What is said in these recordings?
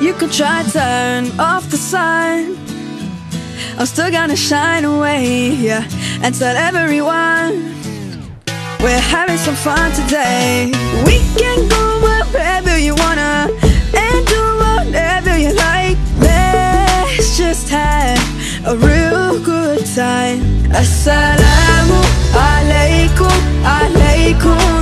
You could try turn off the sun. I'm still gonna shine away, yeah, and tell everyone we're having some fun today. We can go wherever you wanna and do whatever you like. Let's just have a real good time. Assalamu alaikum, alaikum,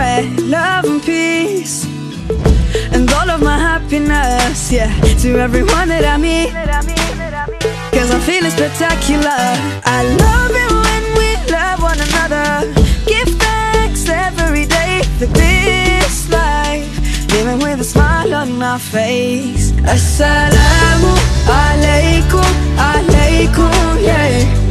just love and peace and all of my happiness, yeah, to everyone that I meet. Cause I'm feeling spectacular. I love it when we love one another. Give thanks every day for this life. Living with a smile on our face. Assalamu alaikum, alaikum, yeah.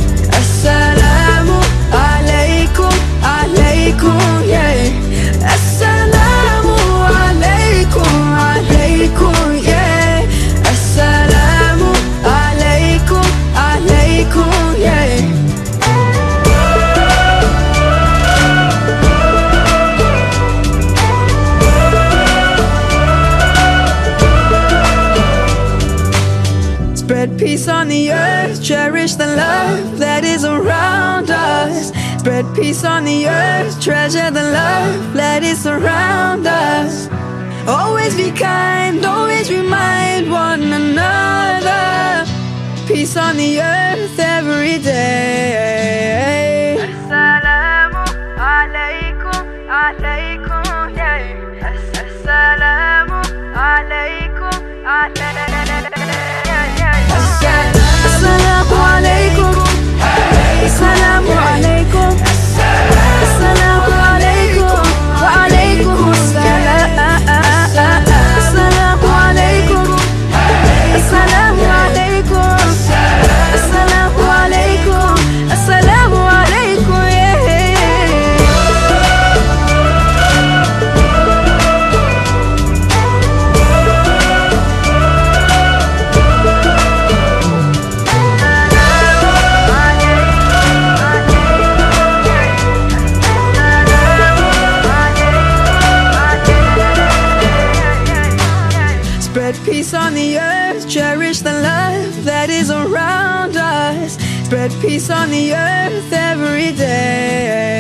Spread peace on the earth, cherish the love that is around us. Spread peace on the earth, treasure the love that is around us. Always be kind, always remind one another. Peace on the earth every day. The love that is around us. Spread peace on the earth every day.